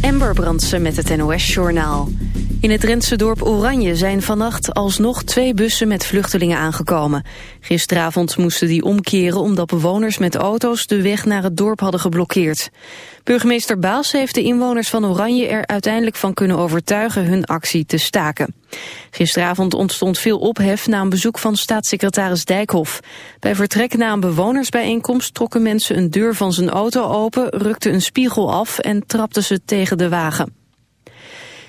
Ember Brandsen met het NOS-journaal. In het Drentse dorp Oranje zijn vannacht alsnog twee bussen met vluchtelingen aangekomen. Gisteravond moesten die omkeren omdat bewoners met auto's de weg naar het dorp hadden geblokkeerd. Burgemeester Baas heeft de inwoners van Oranje er uiteindelijk van kunnen overtuigen hun actie te staken. Gisteravond ontstond veel ophef na een bezoek van staatssecretaris Dijkhoff. Bij vertrek na een bewonersbijeenkomst trokken mensen een deur van zijn auto open, rukten een spiegel af en trapten ze tegen de wagen.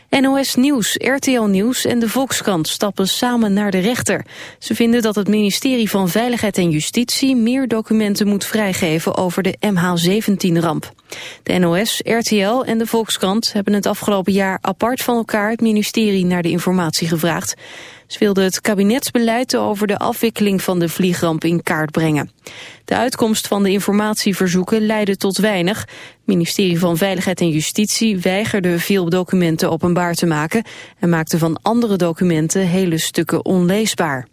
NOS Nieuws, RTL Nieuws en de Volkskrant stappen samen naar de rechter. Ze vinden dat het ministerie van Veiligheid en Justitie meer documenten moet vrijgeven over de MH17-ramp. De NOS, RTL en de Volkskrant hebben het afgelopen jaar apart van elkaar het ministerie naar de informatie gevraagd. Ze wilden het kabinetsbeleid over de afwikkeling van de vliegramp in kaart brengen. De uitkomst van de informatieverzoeken leidde tot weinig. Het ministerie van Veiligheid en Justitie weigerde veel documenten openbaar te maken... en maakte van andere documenten hele stukken onleesbaar.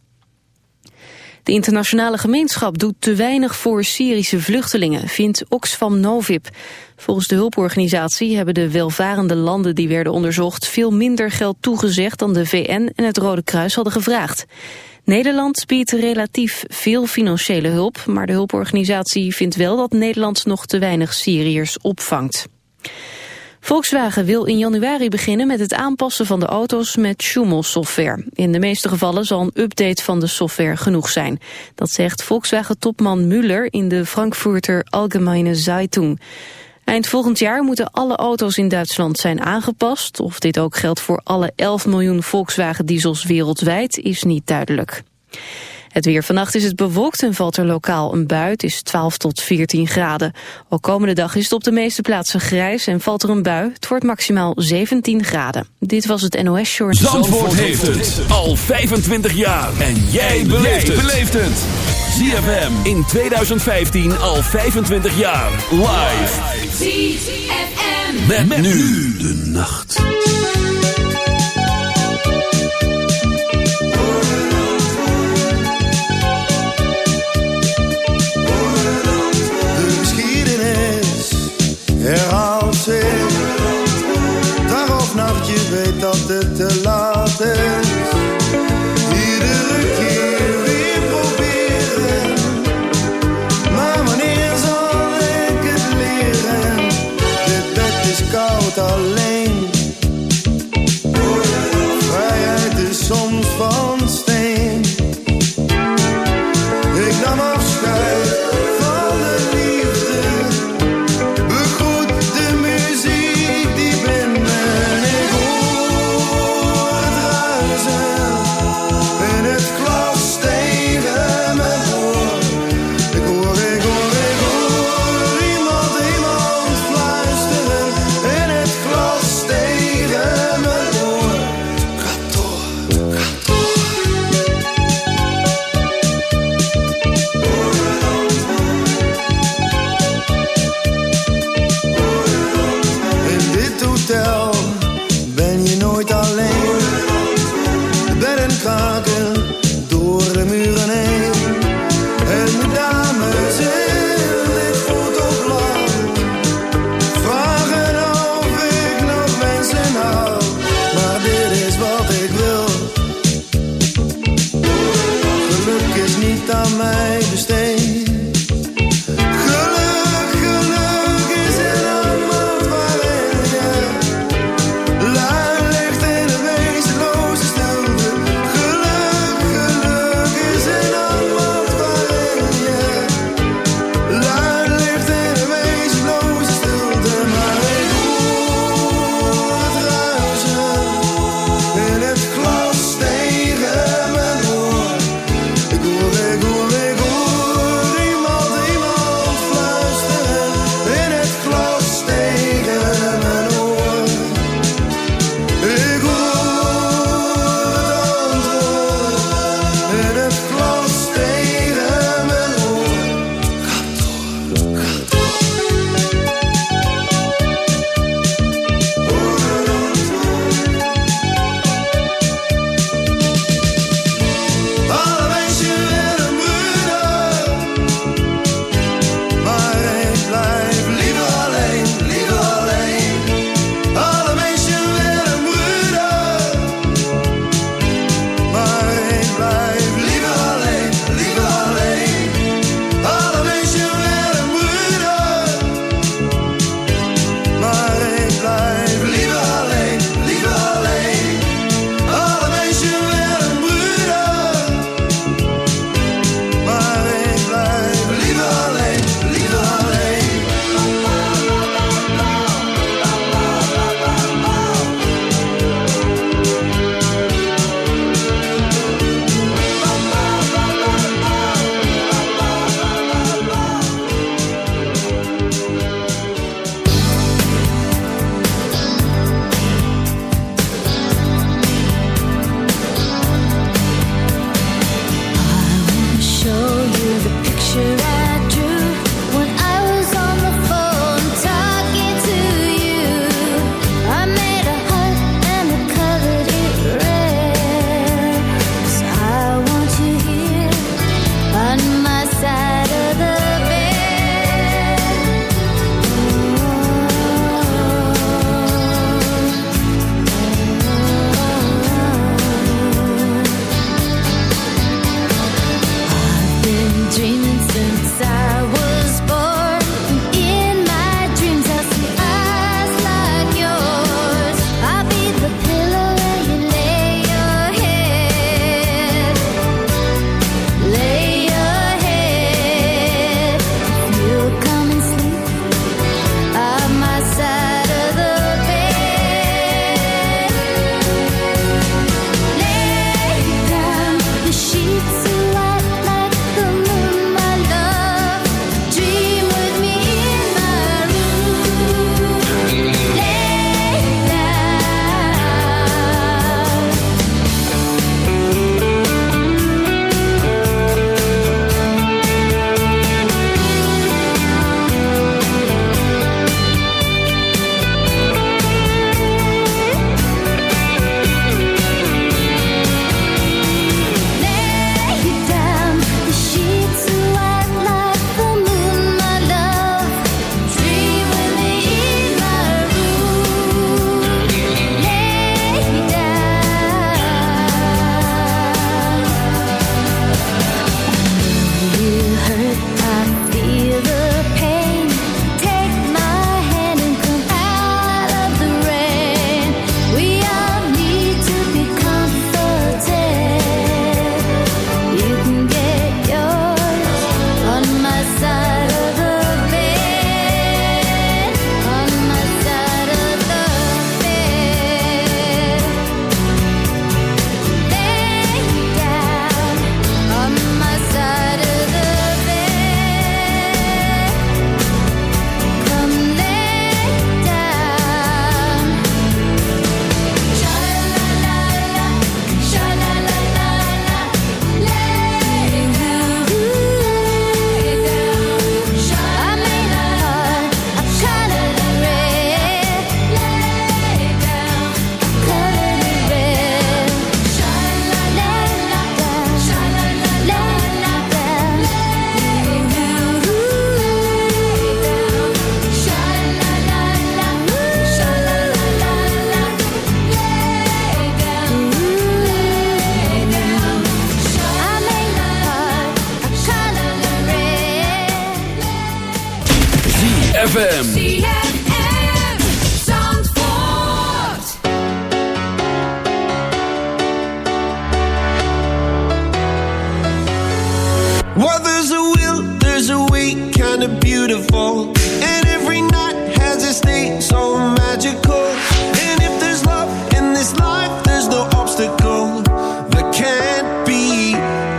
De internationale gemeenschap doet te weinig voor Syrische vluchtelingen, vindt Oxfam Novib. Volgens de hulporganisatie hebben de welvarende landen die werden onderzocht veel minder geld toegezegd dan de VN en het Rode Kruis hadden gevraagd. Nederland biedt relatief veel financiële hulp, maar de hulporganisatie vindt wel dat Nederland nog te weinig Syriërs opvangt. Volkswagen wil in januari beginnen met het aanpassen van de auto's met Schumel-software. In de meeste gevallen zal een update van de software genoeg zijn. Dat zegt Volkswagen-topman Müller in de Frankfurter Allgemeine Zeitung. Eind volgend jaar moeten alle auto's in Duitsland zijn aangepast. Of dit ook geldt voor alle 11 miljoen Volkswagen-diesels wereldwijd is niet duidelijk. Het weer vannacht is het bewolkt en valt er lokaal een bui. Het is 12 tot 14 graden. Ook komende dag is het op de meeste plaatsen grijs en valt er een bui. Het wordt maximaal 17 graden. Dit was het NOS Short. Zandvoort, Zandvoort heeft het al 25 jaar. En jij beleeft het. ZFM in 2015 al 25 jaar. Live. ZFM. Met, met nu de nacht.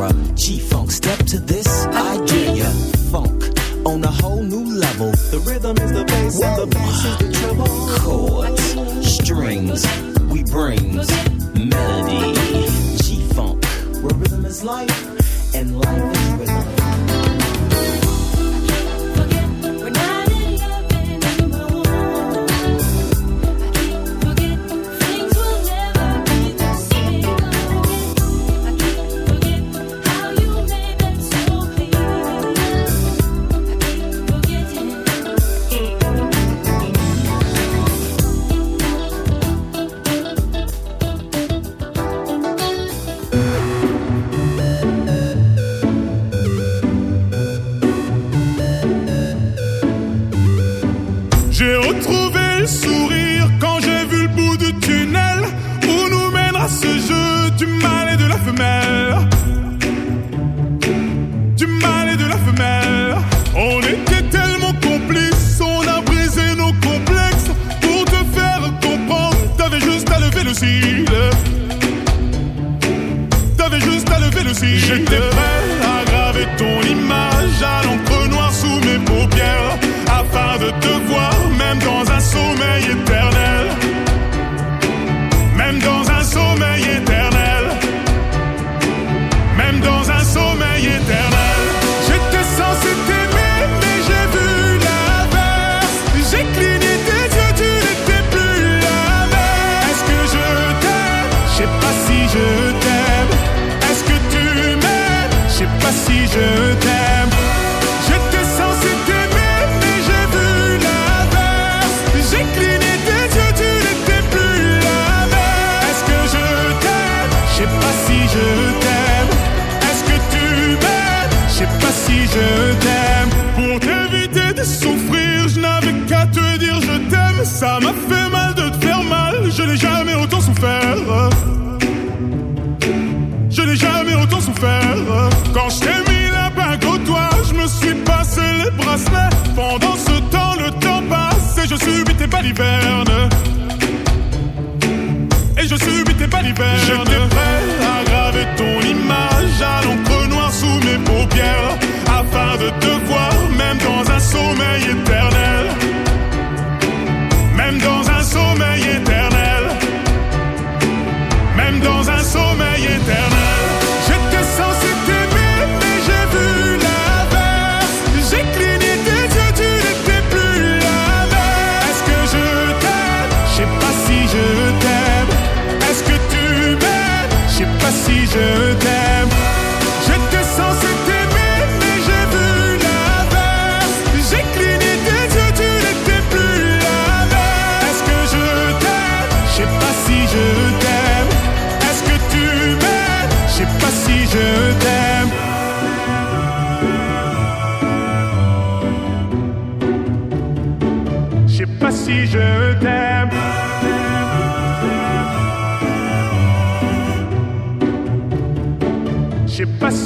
Tweaking into a whole new era. G Funk, step to this Et je subis tes balivernes.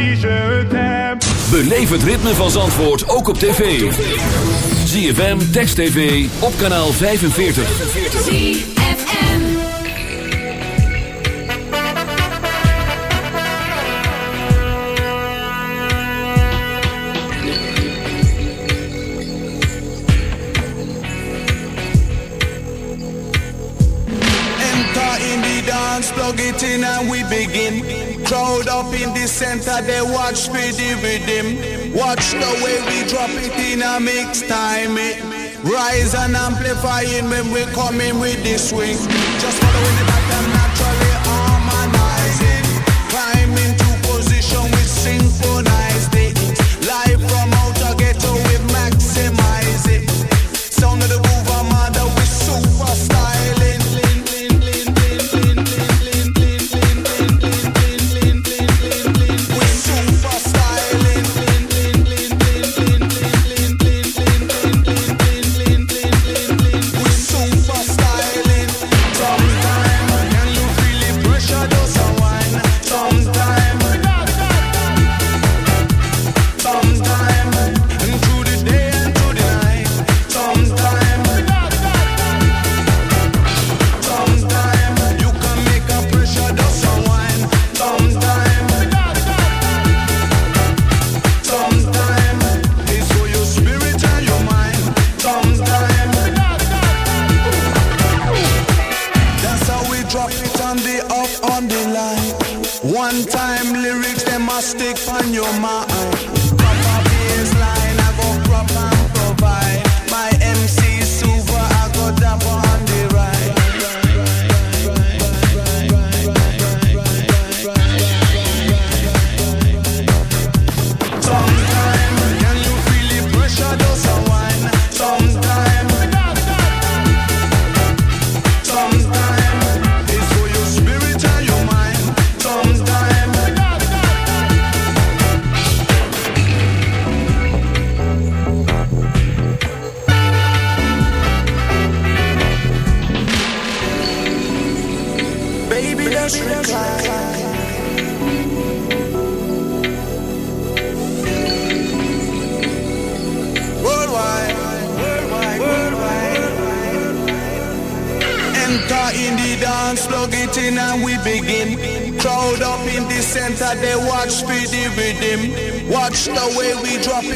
si je t'aime. Beleef het ritme van Zandvoort ook op tv. ZFM, Text TV, op kanaal 45. En And in the dance, plug it in and we begin. Crowd up in the center, they watch for the rhythm. Watch the way we drop it in a mix time. It. Rise and amplifying when we coming with the swing. Just follow the back.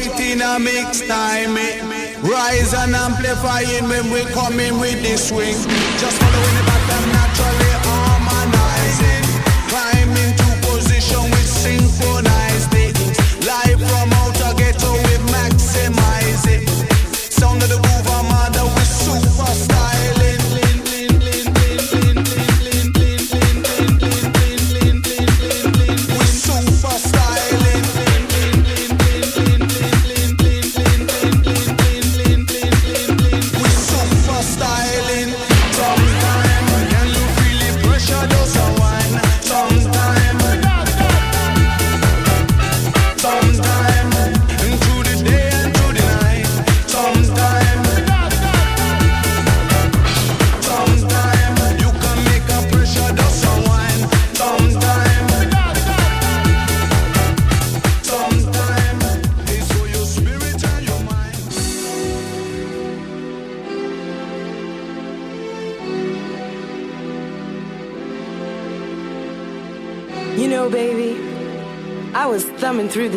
right in a mix time. It. Rise and amplify it when we come in with the swing. Just following it back and naturally harmonizing. Climb into position with synchronize.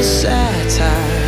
a satire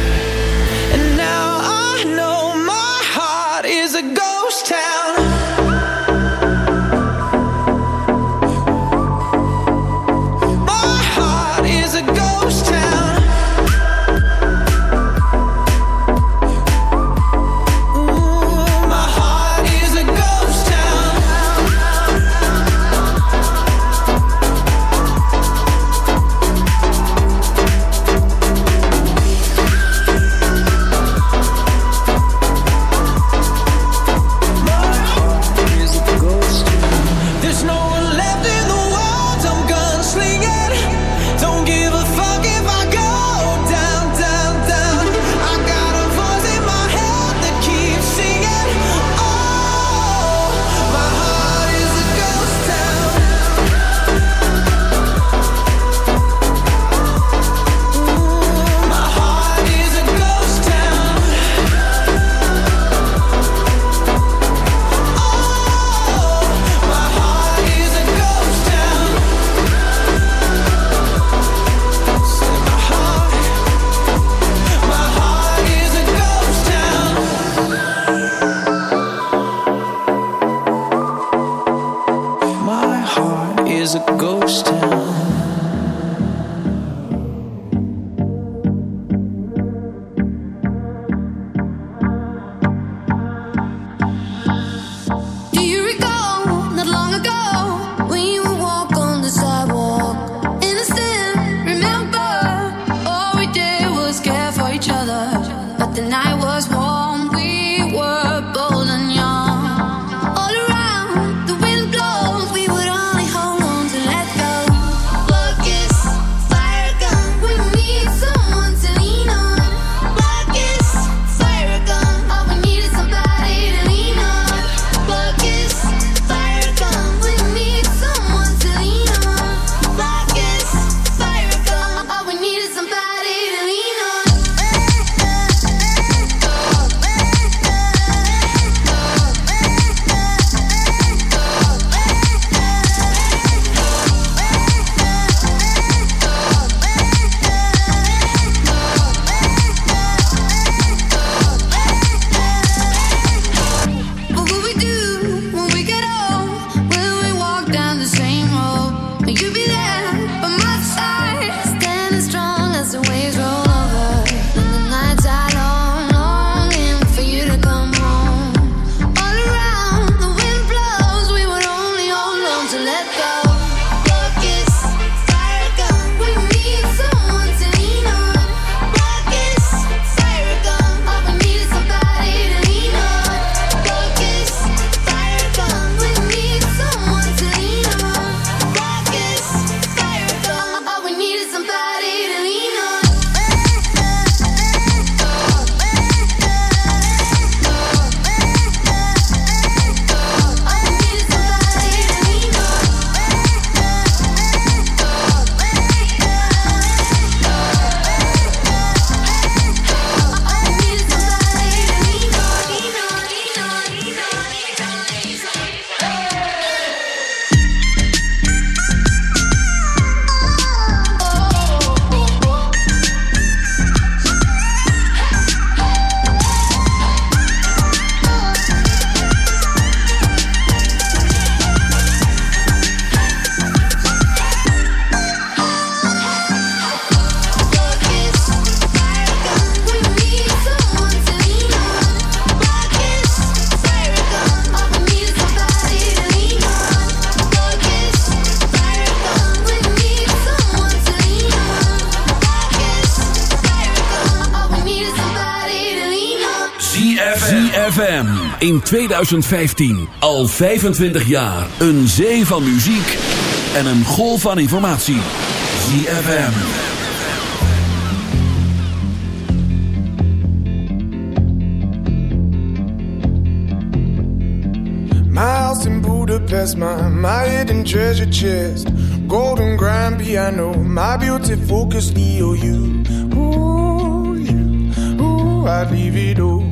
In 2015. Al 25 jaar. Een zee van muziek. En een golf van informatie. ZFM. My house in Budapest, my, my hidden treasure chest. Golden grand piano, my beauty focus EOU. Ooh, you, ooh, I'd leave it all.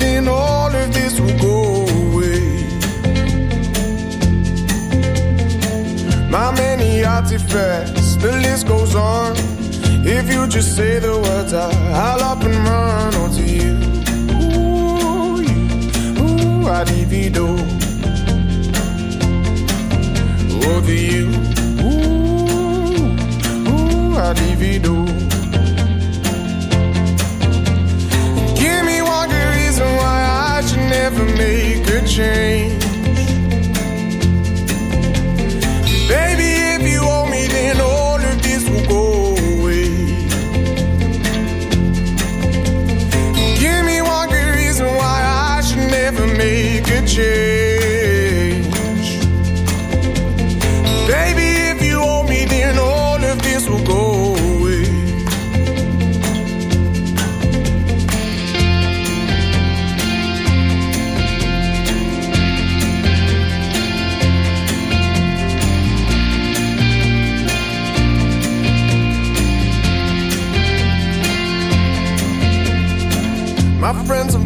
Then all of this will go away. My many artifacts, the list goes on. If you just say the words, I'll and run onto you. Ooh, you, ooh, I divido. Over you, ooh, ooh, I never make a change.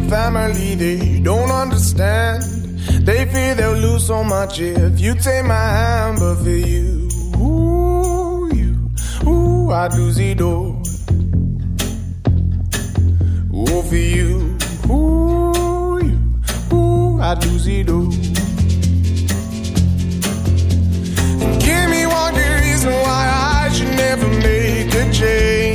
Family, they don't understand. They fear they'll lose so much if you take my hand, but for you, ooh, you, ooh, I'd lose it all. Ooh, for you, ooh, you, ooh, I'd lose it all. Give me one good reason why I should never make a change.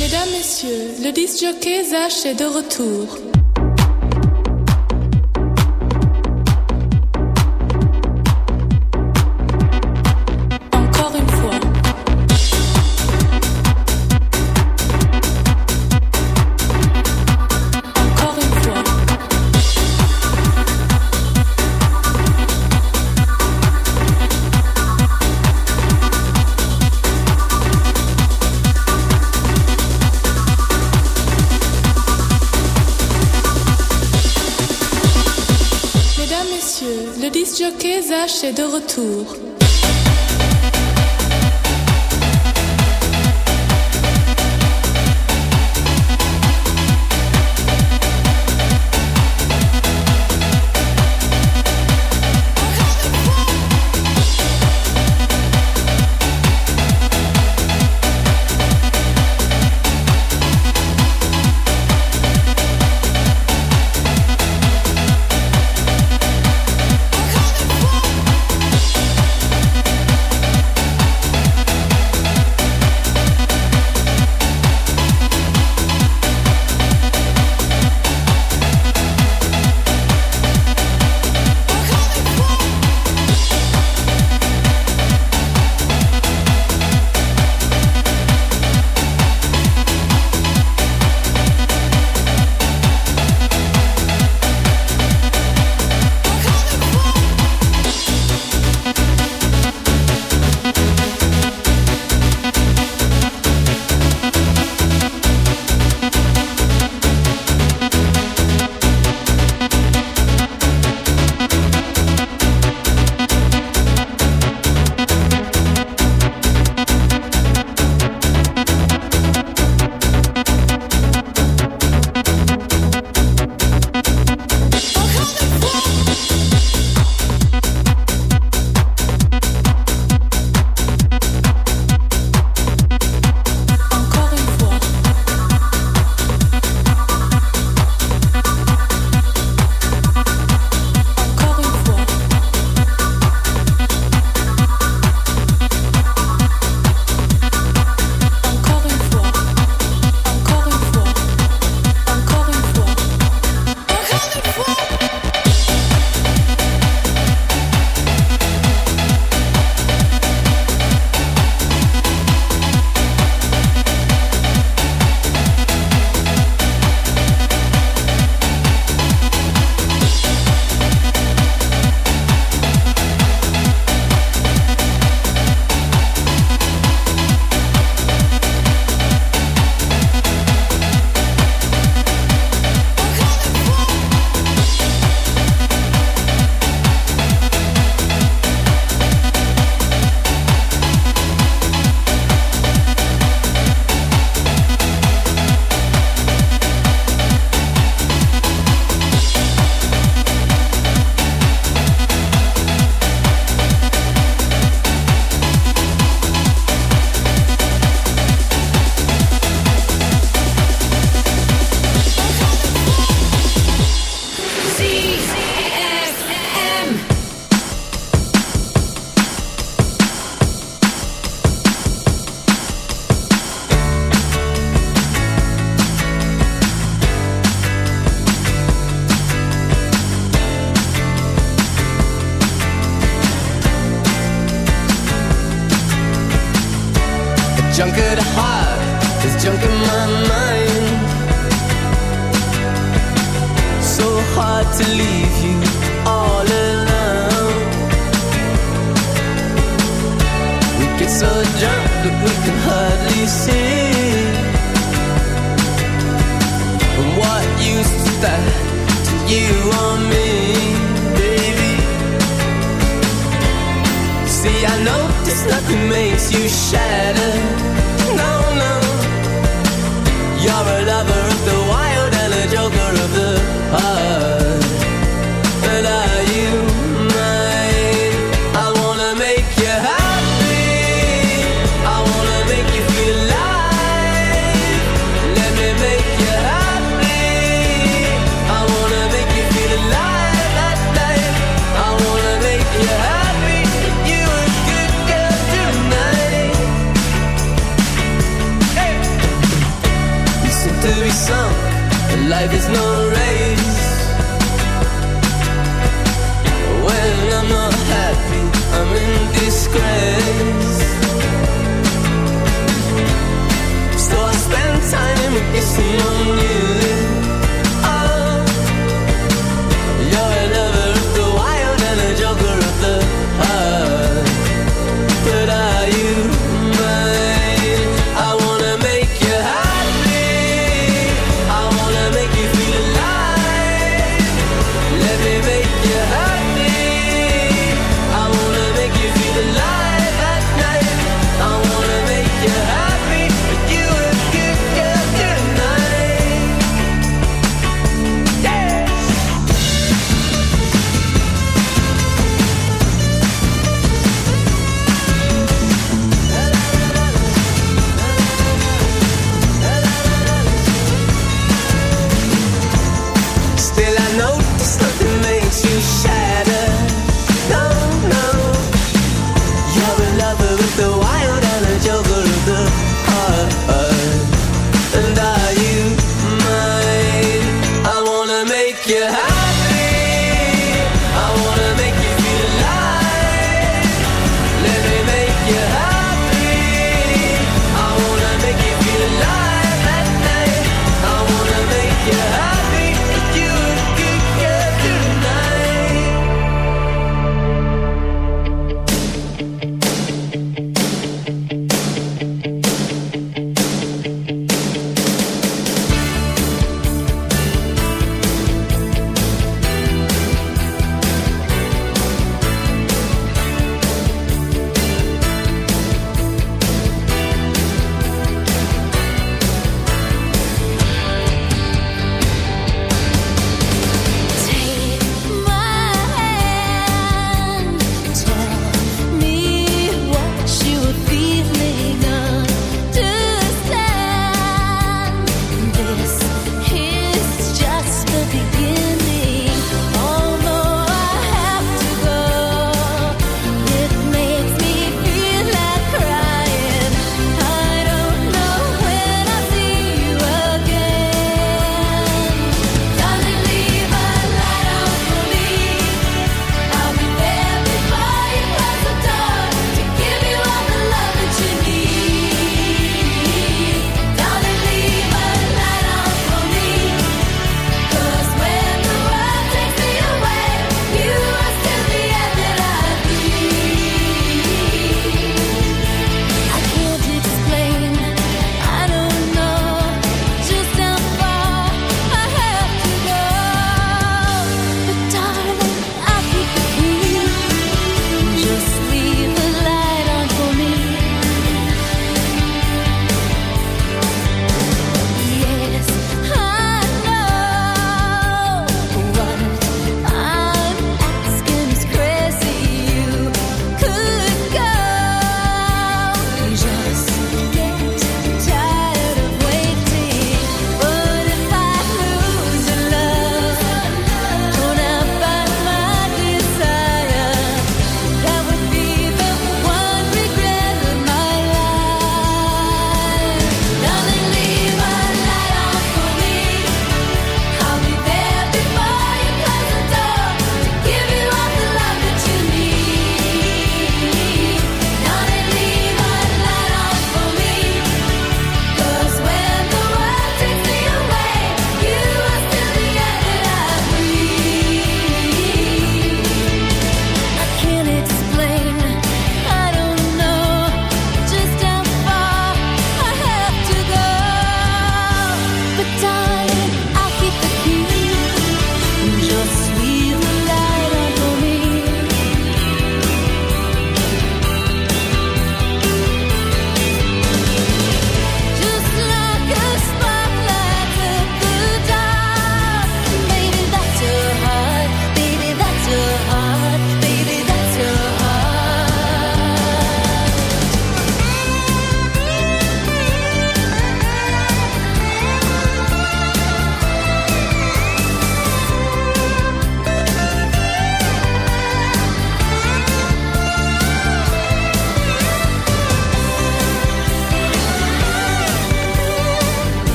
Mesdames, Messieurs, le disc jockey Zach est de retour. De retour.